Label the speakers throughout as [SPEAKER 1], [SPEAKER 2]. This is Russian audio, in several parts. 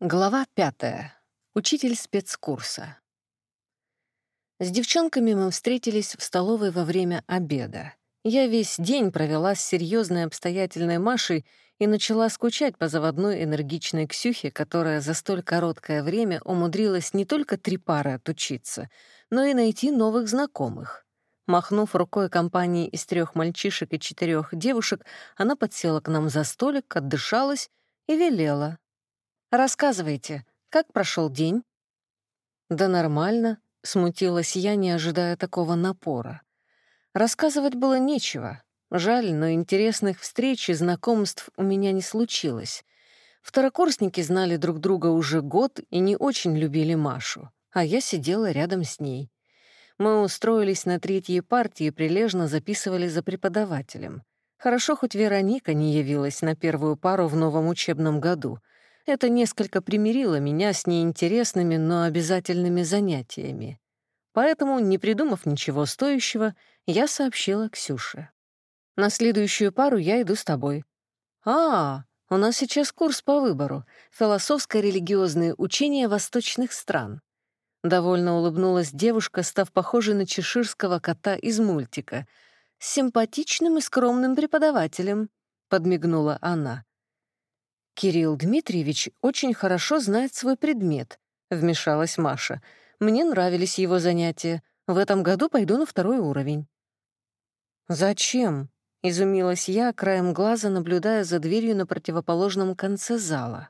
[SPEAKER 1] Глава пятая. Учитель спецкурса. С девчонками мы встретились в столовой во время обеда. Я весь день провела с серьезной обстоятельной Машей и начала скучать по заводной энергичной Ксюхе, которая за столь короткое время умудрилась не только три пары отучиться, но и найти новых знакомых. Махнув рукой компании из трех мальчишек и четырех девушек, она подсела к нам за столик, отдышалась и велела. Рассказывайте, как прошел день?» «Да нормально», — смутилась я, не ожидая такого напора. Рассказывать было нечего. Жаль, но интересных встреч и знакомств у меня не случилось. Второкурсники знали друг друга уже год и не очень любили Машу, а я сидела рядом с ней. Мы устроились на третьей партии и прилежно записывали за преподавателем. Хорошо, хоть Вероника не явилась на первую пару в новом учебном году — это несколько примирило меня с неинтересными, но обязательными занятиями. Поэтому, не придумав ничего стоящего, я сообщила Ксюше. «На следующую пару я иду с тобой». «А, у нас сейчас курс по выбору. Философско-религиозные учения восточных стран». Довольно улыбнулась девушка, став похожей на чеширского кота из мультика. «С симпатичным и скромным преподавателем», — подмигнула она. «Кирилл Дмитриевич очень хорошо знает свой предмет», — вмешалась Маша. «Мне нравились его занятия. В этом году пойду на второй уровень». «Зачем?» — изумилась я, краем глаза наблюдая за дверью на противоположном конце зала.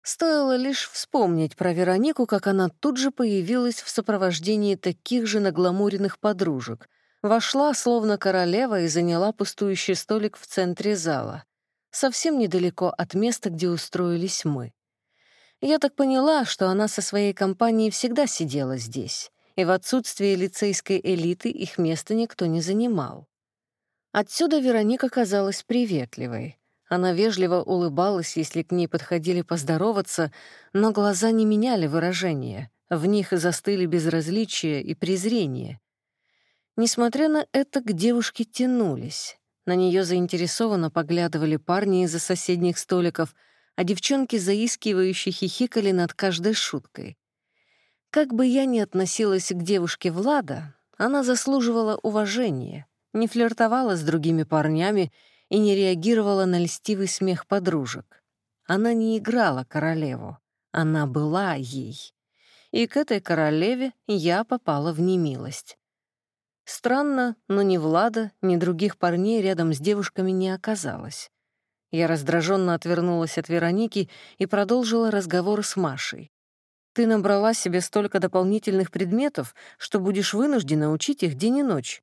[SPEAKER 1] Стоило лишь вспомнить про Веронику, как она тут же появилась в сопровождении таких же нагламуренных подружек. Вошла, словно королева, и заняла пустующий столик в центре зала совсем недалеко от места, где устроились мы. Я так поняла, что она со своей компанией всегда сидела здесь, и в отсутствие лицейской элиты их место никто не занимал. Отсюда Вероника казалась приветливой. Она вежливо улыбалась, если к ней подходили поздороваться, но глаза не меняли выражения, в них застыли безразличие и презрение. Несмотря на это, к девушке тянулись. На нее заинтересованно поглядывали парни из-за соседних столиков, а девчонки заискивающе хихикали над каждой шуткой. Как бы я ни относилась к девушке Влада, она заслуживала уважения, не флиртовала с другими парнями и не реагировала на льстивый смех подружек. Она не играла королеву, она была ей. И к этой королеве я попала в немилость. Странно, но ни Влада, ни других парней рядом с девушками не оказалось. Я раздраженно отвернулась от Вероники и продолжила разговор с Машей. «Ты набрала себе столько дополнительных предметов, что будешь вынуждена учить их день и ночь».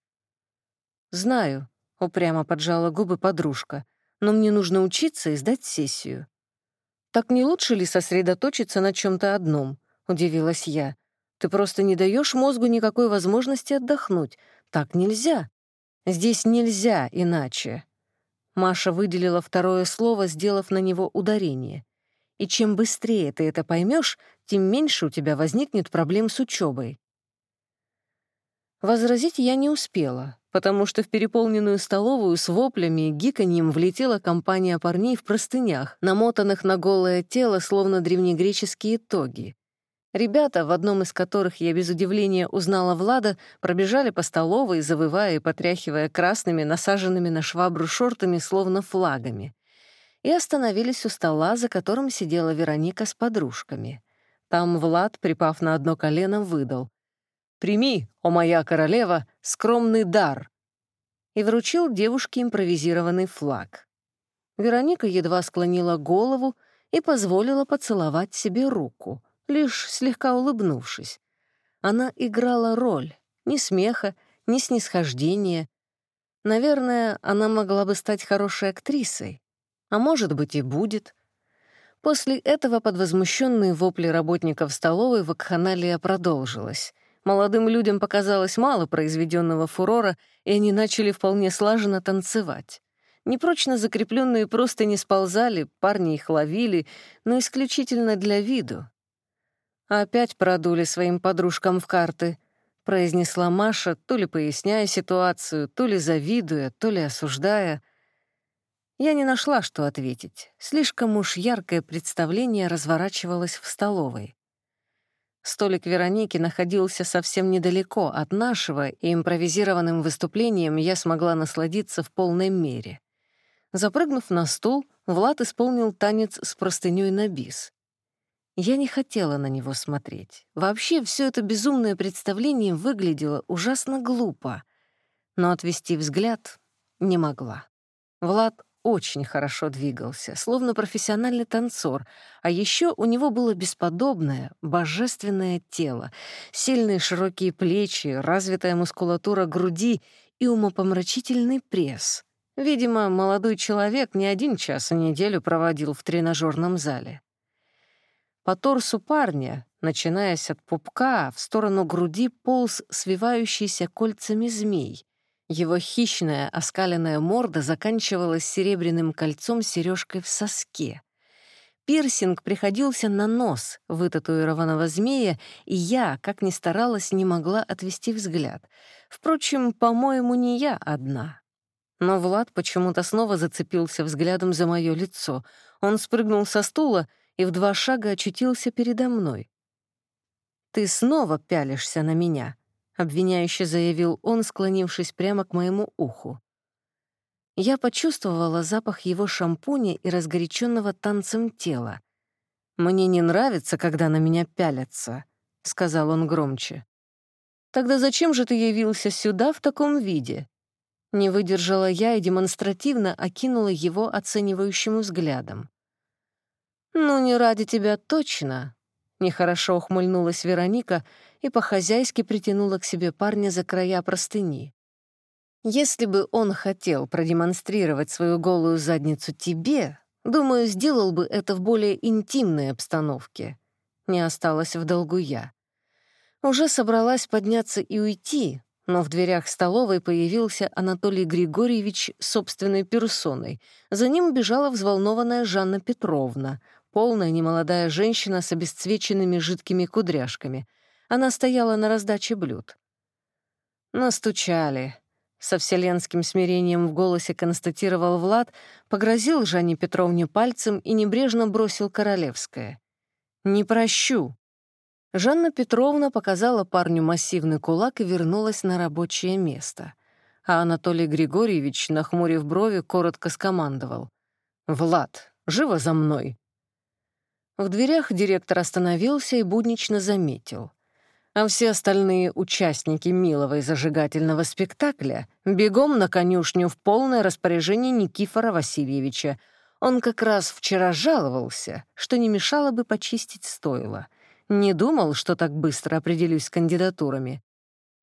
[SPEAKER 1] «Знаю», — упрямо поджала губы подружка, «но мне нужно учиться и сдать сессию». «Так не лучше ли сосредоточиться на чем то одном?» — удивилась я. «Ты просто не даешь мозгу никакой возможности отдохнуть, так нельзя. Здесь нельзя иначе. Маша выделила второе слово, сделав на него ударение. И чем быстрее ты это поймешь, тем меньше у тебя возникнет проблем с учебой. Возразить я не успела, потому что в переполненную столовую с воплями и гиканьем влетела компания парней в простынях, намотанных на голое тело, словно древнегреческие тоги. Ребята, в одном из которых я без удивления узнала Влада, пробежали по столовой, завывая и потряхивая красными, насаженными на швабру шортами, словно флагами, и остановились у стола, за которым сидела Вероника с подружками. Там Влад, припав на одно колено, выдал. «Прими, о моя королева, скромный дар!» и вручил девушке импровизированный флаг. Вероника едва склонила голову и позволила поцеловать себе руку — лишь слегка улыбнувшись. Она играла роль, ни смеха, ни снисхождения. Наверное, она могла бы стать хорошей актрисой, а может быть и будет. После этого под возмущенные вопли работников столовой вакханалия продолжилась. Молодым людям показалось мало произведенного фурора, и они начали вполне слаженно танцевать. Непрочно закрепленные просто не сползали, парни их ловили, но исключительно для виду, «Опять продули своим подружкам в карты», — произнесла Маша, то ли поясняя ситуацию, то ли завидуя, то ли осуждая. Я не нашла, что ответить. Слишком уж яркое представление разворачивалось в столовой. Столик Вероники находился совсем недалеко от нашего, и импровизированным выступлением я смогла насладиться в полной мере. Запрыгнув на стул, Влад исполнил танец с простынёй на бис. Я не хотела на него смотреть. Вообще, все это безумное представление выглядело ужасно глупо. Но отвести взгляд не могла. Влад очень хорошо двигался, словно профессиональный танцор, а еще у него было бесподобное, божественное тело, сильные широкие плечи, развитая мускулатура груди и умопомрачительный пресс. Видимо, молодой человек не один час в неделю проводил в тренажерном зале. По торсу парня, начинаясь от пупка, в сторону груди полз свивающийся кольцами змей. Его хищная, оскаленная морда заканчивалась серебряным кольцом сережкой в соске. Пирсинг приходился на нос вытатуированного змея, и я, как ни старалась, не могла отвести взгляд. Впрочем, по-моему, не я одна. Но Влад почему-то снова зацепился взглядом за мое лицо. Он спрыгнул со стула — и в два шага очутился передо мной. «Ты снова пялишься на меня», — обвиняюще заявил он, склонившись прямо к моему уху. Я почувствовала запах его шампуня и разгоряченного танцем тела. «Мне не нравится, когда на меня пялятся», — сказал он громче. «Тогда зачем же ты явился сюда в таком виде?» Не выдержала я и демонстративно окинула его оценивающим взглядом. «Ну, не ради тебя точно», — нехорошо ухмыльнулась Вероника и по-хозяйски притянула к себе парня за края простыни. «Если бы он хотел продемонстрировать свою голую задницу тебе, думаю, сделал бы это в более интимной обстановке. Не осталось в долгу я. Уже собралась подняться и уйти, но в дверях столовой появился Анатолий Григорьевич собственной персоной. За ним бежала взволнованная Жанна Петровна — полная немолодая женщина с обесцвеченными жидкими кудряшками. Она стояла на раздаче блюд. «Настучали», — со вселенским смирением в голосе констатировал Влад, погрозил Жанне Петровне пальцем и небрежно бросил королевское. «Не прощу». Жанна Петровна показала парню массивный кулак и вернулась на рабочее место. А Анатолий Григорьевич, нахмурив брови, коротко скомандовал. «Влад, живо за мной!» В дверях директор остановился и буднично заметил. А все остальные участники милого и зажигательного спектакля бегом на конюшню в полное распоряжение Никифора Васильевича. Он как раз вчера жаловался, что не мешало бы почистить стойло. Не думал, что так быстро определюсь с кандидатурами.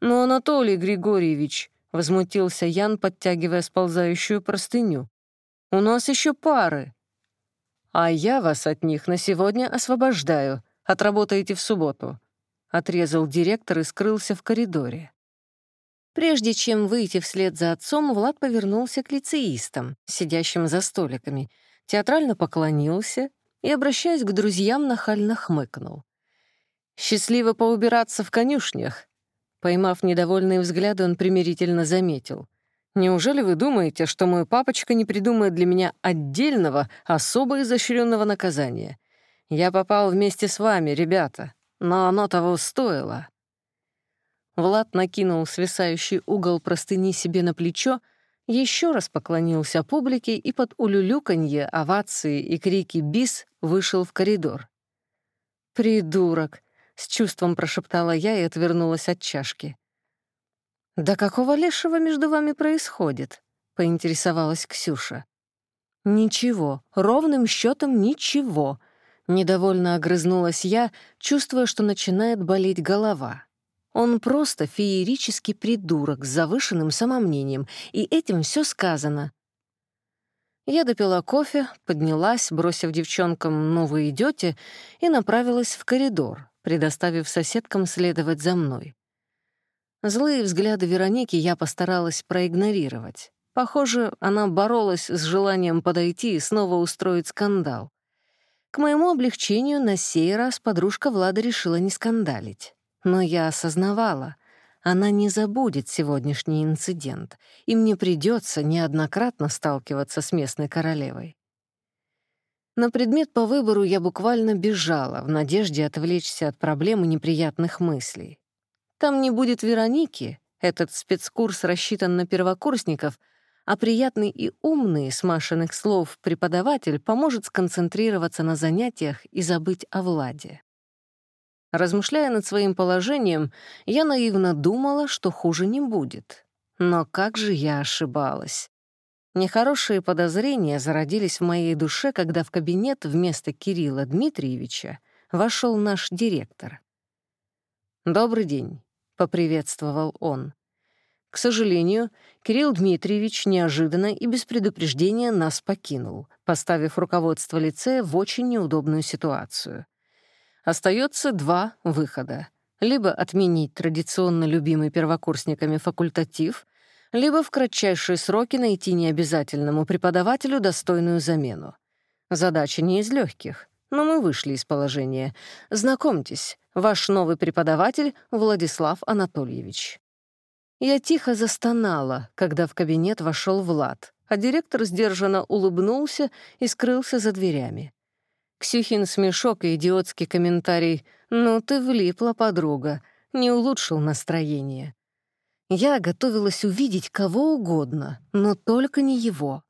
[SPEAKER 1] «Но, Анатолий Григорьевич», — возмутился Ян, подтягивая сползающую простыню, — «у нас еще пары». «А я вас от них на сегодня освобождаю. Отработаете в субботу», — отрезал директор и скрылся в коридоре. Прежде чем выйти вслед за отцом, Влад повернулся к лицеистам, сидящим за столиками, театрально поклонился и, обращаясь к друзьям, нахально хмыкнул. «Счастливо поубираться в конюшнях», Поймав недовольные взгляды, он примирительно заметил. Неужели вы думаете, что мой папочка не придумает для меня отдельного, особо изощренного наказания? Я попал вместе с вами, ребята, но оно того стоило». Влад накинул свисающий угол простыни себе на плечо, еще раз поклонился публике и под улюлюканье, овации и крики «бис» вышел в коридор. «Придурок!» — с чувством прошептала я и отвернулась от чашки. «Да какого лешего между вами происходит?» — поинтересовалась Ксюша. «Ничего, ровным счетом ничего», — недовольно огрызнулась я, чувствуя, что начинает болеть голова. Он просто феерический придурок с завышенным самомнением, и этим все сказано. Я допила кофе, поднялась, бросив девчонкам «ну вы идете», и направилась в коридор, предоставив соседкам следовать за мной. Злые взгляды Вероники я постаралась проигнорировать. Похоже, она боролась с желанием подойти и снова устроить скандал. К моему облегчению на сей раз подружка Влада решила не скандалить. Но я осознавала, она не забудет сегодняшний инцидент, и мне придется неоднократно сталкиваться с местной королевой. На предмет по выбору я буквально бежала в надежде отвлечься от проблем и неприятных мыслей. Там не будет Вероники, этот спецкурс рассчитан на первокурсников, а приятный и умный, с Машиных слов, преподаватель поможет сконцентрироваться на занятиях и забыть о Владе. Размышляя над своим положением, я наивно думала, что хуже не будет. Но как же я ошибалась. Нехорошие подозрения зародились в моей душе, когда в кабинет вместо Кирилла Дмитриевича вошел наш директор. «Добрый день», — поприветствовал он. К сожалению, Кирилл Дмитриевич неожиданно и без предупреждения нас покинул, поставив руководство лицея в очень неудобную ситуацию. Остается два выхода. Либо отменить традиционно любимый первокурсниками факультатив, либо в кратчайшие сроки найти необязательному преподавателю достойную замену. Задача не из легких, но мы вышли из положения. Знакомьтесь, ваш новый преподаватель Владислав Анатольевич. Я тихо застонала, когда в кабинет вошел Влад, а директор сдержанно улыбнулся и скрылся за дверями. Ксюхин смешок и идиотский комментарий «Ну ты влипла, подруга», не улучшил настроение. Я готовилась увидеть кого угодно, но только не его.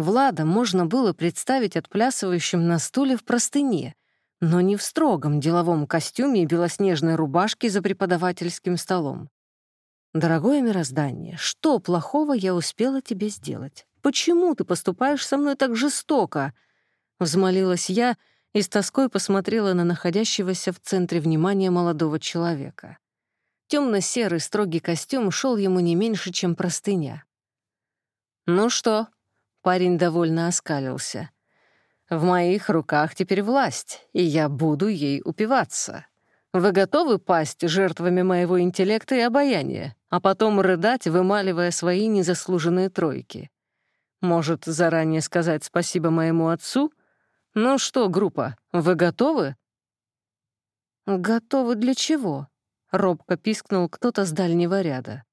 [SPEAKER 1] Влада можно было представить отплясывающим на стуле в простыне, но не в строгом деловом костюме и белоснежной рубашке за преподавательским столом. «Дорогое мироздание, что плохого я успела тебе сделать? Почему ты поступаешь со мной так жестоко?» Взмолилась я и с тоской посмотрела на находящегося в центре внимания молодого человека. Темно-серый строгий костюм шел ему не меньше, чем простыня. «Ну что?» — парень довольно оскалился. «В моих руках теперь власть, и я буду ей упиваться. Вы готовы пасть жертвами моего интеллекта и обаяния, а потом рыдать, вымаливая свои незаслуженные тройки? Может, заранее сказать спасибо моему отцу? Ну что, группа, вы готовы?» «Готовы для чего?» — робко пискнул кто-то с дальнего ряда.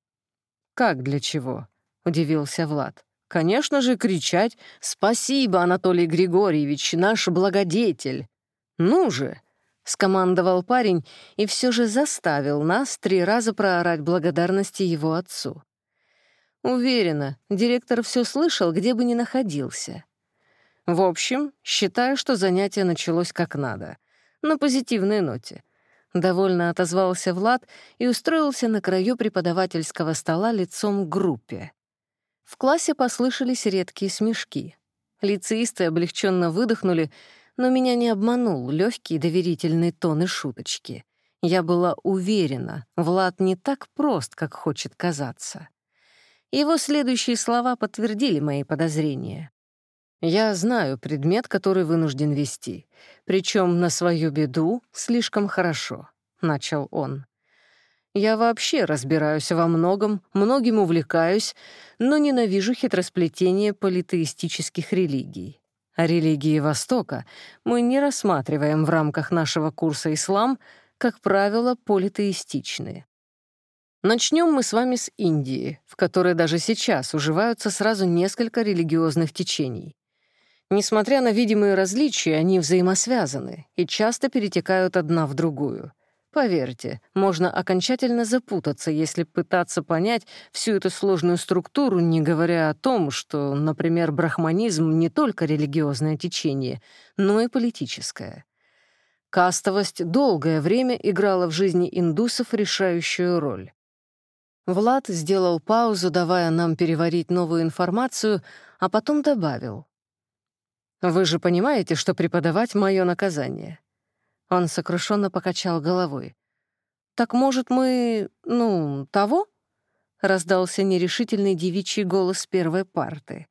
[SPEAKER 1] «Как для чего?» — удивился Влад. «Конечно же, кричать «Спасибо, Анатолий Григорьевич, наш благодетель!» «Ну же!» — скомандовал парень и все же заставил нас три раза проорать благодарности его отцу. Уверена, директор все слышал, где бы ни находился. В общем, считаю, что занятие началось как надо, на позитивной ноте. Довольно отозвался Влад и устроился на краю преподавательского стола лицом к группе. В классе послышались редкие смешки. Лицеисты облегченно выдохнули, но меня не обманул легкий доверительный тон и шуточки. Я была уверена, Влад не так прост, как хочет казаться. Его следующие слова подтвердили мои подозрения. Я знаю предмет, который вынужден вести, причем на свою беду слишком хорошо, начал он. Я вообще разбираюсь во многом, многим увлекаюсь, но ненавижу хитросплетение политеистических религий. А религии Востока мы не рассматриваем в рамках нашего курса «Ислам», как правило, политеистичные. Начнем мы с вами с Индии, в которой даже сейчас уживаются сразу несколько религиозных течений. Несмотря на видимые различия, они взаимосвязаны и часто перетекают одна в другую. Поверьте, можно окончательно запутаться, если пытаться понять всю эту сложную структуру, не говоря о том, что, например, брахманизм не только религиозное течение, но и политическое. Кастовость долгое время играла в жизни индусов решающую роль. Влад сделал паузу, давая нам переварить новую информацию, а потом добавил. Вы же понимаете, что преподавать — мое наказание». Он сокрушенно покачал головой. «Так, может, мы... ну, того?» — раздался нерешительный девичий голос первой парты.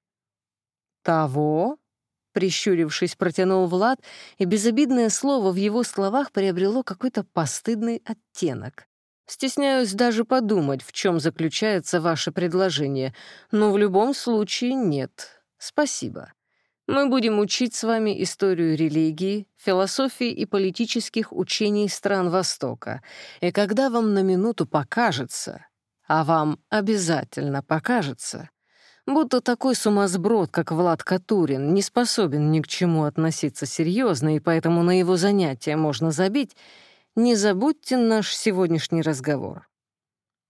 [SPEAKER 1] «Того?» — прищурившись, протянул Влад, и безобидное слово в его словах приобрело какой-то постыдный оттенок. «Стесняюсь даже подумать, в чем заключается ваше предложение, но в любом случае нет. Спасибо. Мы будем учить с вами историю религии, философии и политических учений стран Востока. И когда вам на минуту покажется, а вам обязательно покажется, будто такой сумасброд, как Влад Катурин, не способен ни к чему относиться серьезно, и поэтому на его занятия можно забить, не забудьте наш сегодняшний разговор.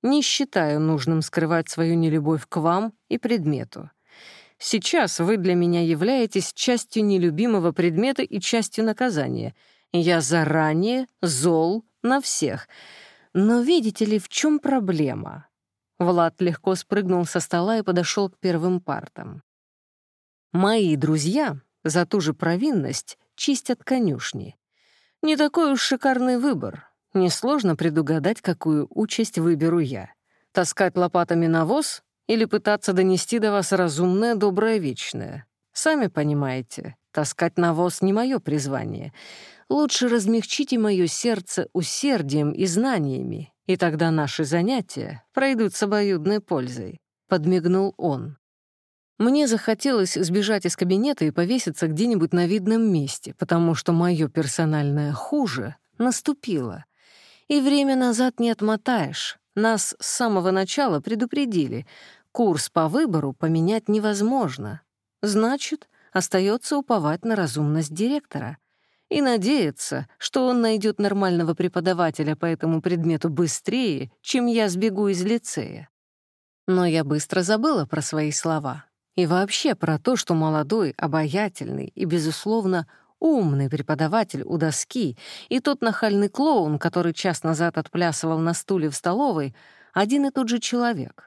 [SPEAKER 1] Не считаю нужным скрывать свою нелюбовь к вам и предмету. Сейчас вы для меня являетесь частью нелюбимого предмета и частью наказания. Я заранее зол на всех. Но видите ли, в чем проблема? Влад легко спрыгнул со стола и подошел к первым партам. Мои друзья за ту же провинность чистят конюшни. Не такой уж шикарный выбор. Несложно предугадать, какую участь выберу я. Таскать лопатами навоз или пытаться донести до вас разумное, доброе, вечное. Сами понимаете, таскать навоз не мое призвание. Лучше размягчите мое сердце усердием и знаниями, и тогда наши занятия пройдут с обоюдной пользой», — подмигнул он. Мне захотелось сбежать из кабинета и повеситься где-нибудь на видном месте, потому что мое персональное «хуже» наступило. И время назад не отмотаешь. Нас с самого начала предупредили. Курс по выбору поменять невозможно. Значит, остается уповать на разумность директора и надеяться, что он найдет нормального преподавателя по этому предмету быстрее, чем я сбегу из лицея. Но я быстро забыла про свои слова и вообще про то, что молодой, обаятельный и, безусловно, умный преподаватель у доски и тот нахальный клоун, который час назад отплясывал на стуле в столовой, один и тот же человек.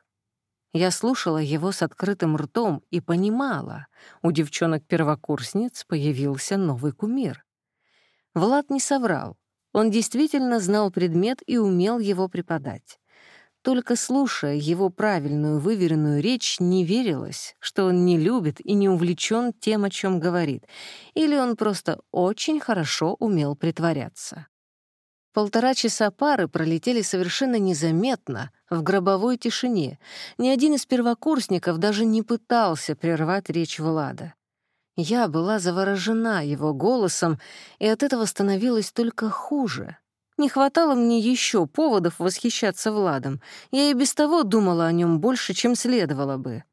[SPEAKER 1] Я слушала его с открытым ртом и понимала, у девчонок-первокурсниц появился новый кумир. Влад не соврал. Он действительно знал предмет и умел его преподать. Только слушая его правильную, выверенную речь, не верилось, что он не любит и не увлечен тем, о чем говорит, или он просто очень хорошо умел притворяться. Полтора часа пары пролетели совершенно незаметно, в гробовой тишине. Ни один из первокурсников даже не пытался прервать речь Влада. Я была заворожена его голосом, и от этого становилось только хуже. Не хватало мне еще поводов восхищаться Владом. Я и без того думала о нем больше, чем следовало бы.